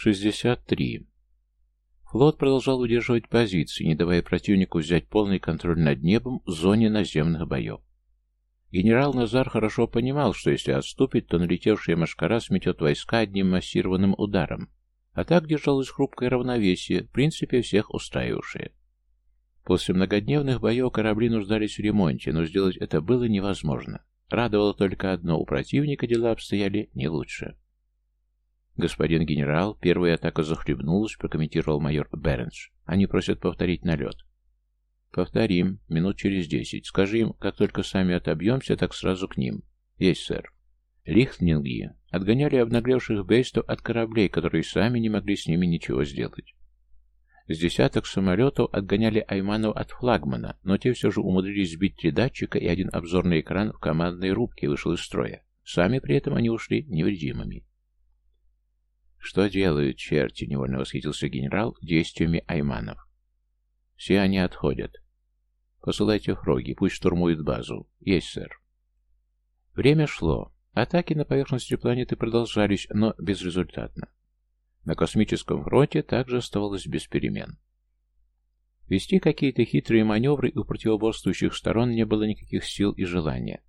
63. Флот продолжал удерживать позиции, не давая противнику взять полный контроль над небом в зоне наземных боев. Генерал Назар хорошо понимал, что если отступит, то налетевшая машкара сметет войска одним массированным ударом, а так держалось хрупкое равновесие, в принципе, всех устраивавшее. После многодневных боев корабли нуждались в ремонте, но сделать это было невозможно. Радовало только одно, у противника дела обстояли не лучше. «Господин генерал, первая атака захлебнулась», — прокомментировал майор Бернс. «Они просят повторить налет». «Повторим. Минут через десять. Скажи им, как только сами отобьемся, так сразу к ним». «Есть, сэр». Лихтнинги отгоняли обнаглевших бейстов от кораблей, которые сами не могли с ними ничего сделать. С десяток самолетов отгоняли Айманов от флагмана, но те все же умудрились сбить три датчика, и один обзорный экран в командной рубке вышел из строя. Сами при этом они ушли невредимыми. «Что делают черти?» — невольно восхитился генерал действиями Айманов. «Все они отходят. Посылайте фроги, пусть штурмуют базу. Есть, сэр». Время шло. Атаки на поверхности планеты продолжались, но безрезультатно. На космическом фронте также оставалось без перемен. Вести какие-то хитрые маневры у противоборствующих сторон не было никаких сил и желания.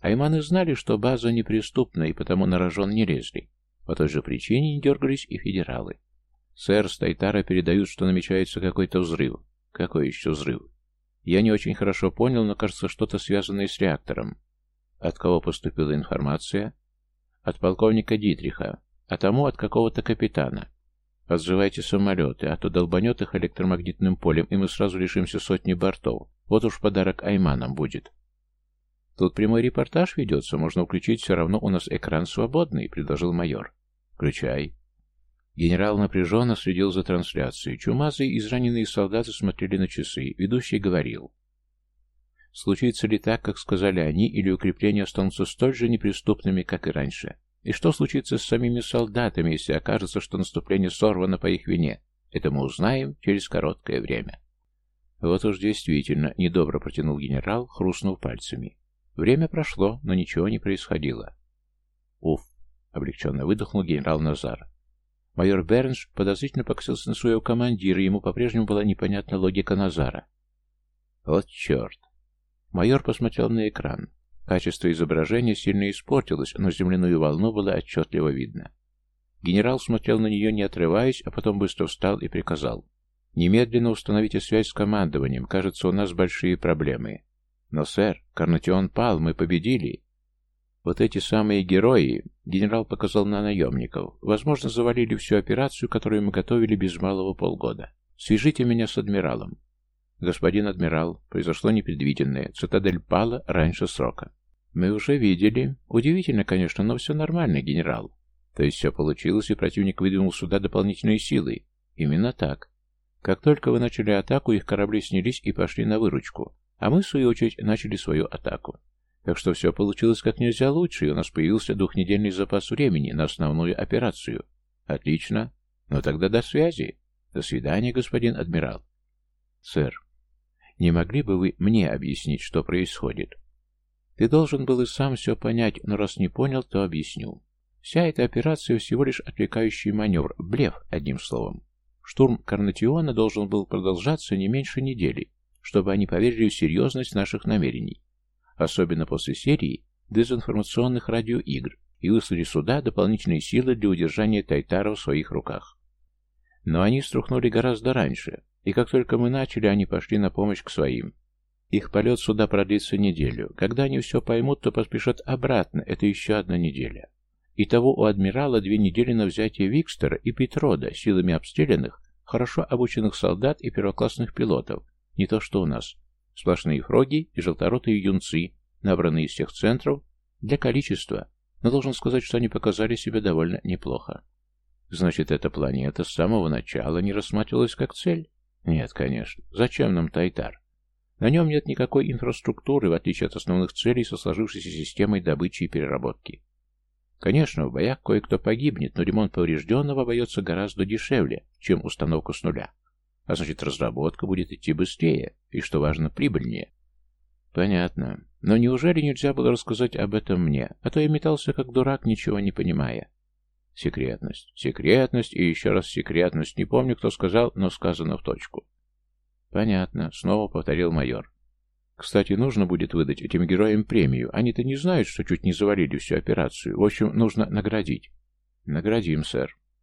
Айманы знали, что база неприступна, и потому на рожон не лезли. По той же причине не дергались и федералы. Сэр с передают, что намечается какой-то взрыв. Какой еще взрыв? Я не очень хорошо понял, но кажется, что-то связанное с реактором. От кого поступила информация? От полковника Дитриха, а тому от какого-то капитана. Отзывайте самолеты, а то долбанет их электромагнитным полем, и мы сразу лишимся сотни бортов. Вот уж подарок Айманам будет. «Тут прямой репортаж ведется, можно включить, все равно у нас экран свободный», — предложил майор. «Включай». Генерал напряженно следил за трансляцией. Чумазые израненные солдаты смотрели на часы. Ведущий говорил. Случится ли так, как сказали они, или укрепления останутся столь же неприступными, как и раньше? И что случится с самими солдатами, если окажется, что наступление сорвано по их вине? Это мы узнаем через короткое время. Вот уж действительно, недобро протянул генерал, хрустнув пальцами. Время прошло, но ничего не происходило. «Уф!» — облегченно выдохнул генерал Назар. Майор Бернш подозрительно покосился на своего командира, ему по-прежнему была непонятна логика Назара. «Вот черт!» Майор посмотрел на экран. Качество изображения сильно испортилось, но земляную волну было отчетливо видно. Генерал смотрел на нее, не отрываясь, а потом быстро встал и приказал. «Немедленно установите связь с командованием. Кажется, у нас большие проблемы. Но, сэр, Карнатион пал, мы победили. Вот эти самые герои, генерал показал на наемников, возможно, завалили всю операцию, которую мы готовили без малого полгода. Свяжите меня с адмиралом. Господин адмирал, произошло непредвиденное. Цитадель пала раньше срока. Мы уже видели. Удивительно, конечно, но все нормально, генерал. То есть все получилось, и противник выдвинул сюда дополнительные силы. Именно так. Как только вы начали атаку, их корабли снялись и пошли на выручку. А мы, в свою очередь, начали свою атаку. Так что все получилось как нельзя лучше, и у нас появился двухнедельный запас времени на основную операцию. Отлично. Ну тогда до связи. До свидания, господин адмирал. Сэр, не могли бы вы мне объяснить, что происходит? Ты должен был и сам все понять, но раз не понял, то объясню. Вся эта операция всего лишь отвлекающий маневр, блеф, одним словом. Штурм Карнатиона должен был продолжаться не меньше недели, чтобы они поверили в серьезность наших намерений, особенно после серии дезинформационных радиоигр, и выслали сюда дополнительные силы для удержания Тайтара в своих руках. Но они струхнули гораздо раньше, и как только мы начали, они пошли на помощь к своим. Их полет сюда продлится неделю. Когда они все поймут, то поспешат обратно, это еще одна неделя. Итого у адмирала две недели на взятие Викстера и Петрода силами обстрелянных, хорошо обученных солдат и первоклассных пилотов, не то что у нас. Сплошные фроги и желторотые юнцы, набранные из всех центров, для количества, но должен сказать, что они показали себя довольно неплохо. Значит, эта планета с самого начала не рассматривалась как цель? Нет, конечно. Зачем нам Тайтар? На нем нет никакой инфраструктуры, в отличие от основных целей со сложившейся системой добычи и переработки. Конечно, в боях кое-кто погибнет, но ремонт поврежденного обойдется гораздо дешевле, чем установка с нуля. А значит, разработка будет идти быстрее и, что важно, прибыльнее. Понятно. Но неужели нельзя было рассказать об этом мне? А то я метался как дурак, ничего не понимая. Секретность. Секретность и еще раз секретность. Не помню, кто сказал, но сказано в точку. Понятно, снова повторил майор. Кстати, нужно будет выдать этим героям премию. Они-то не знают, что чуть не завалили всю операцию. В общем, нужно наградить. Наградим, сэр.